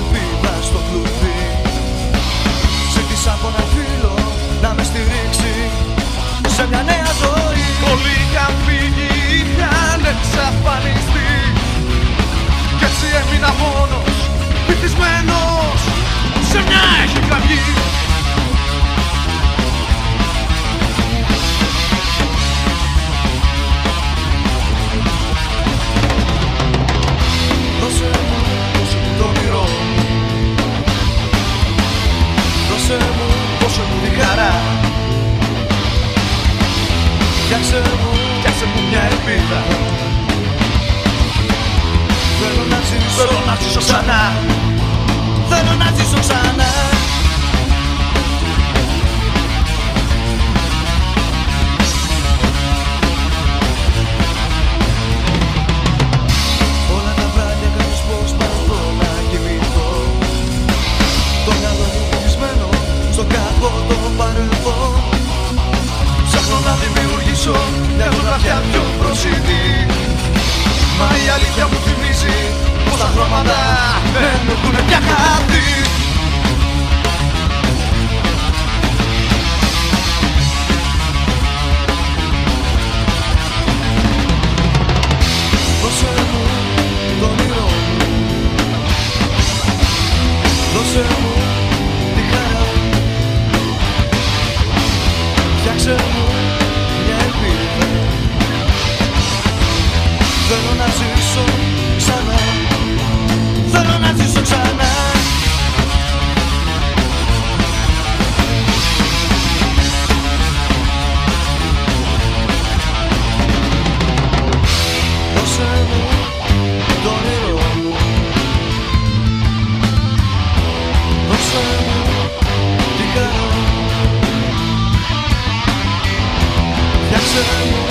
ελπίδα στο κλουβί. Ζήτησα από ένα φίλο να με στηρίξει. Σε μια νέα ζωή. Όλοι είχαν φύγει, είχαν εξαφανιστεί. Κι έτσι έμεινα μόνος, βυθισμένος Φτιάξε μου, φτιάξε μου μια ελπίδα. Θέλω να ζήσω, Θέλω να ζήσω ξανά. Θέλω να ζήσω ξανά έχουν πια χαθεί Δώσε μου το όνειρό μου. Δώσε μου τη χαρά Φτιάξε μου τη χαρά Φτιάξε μου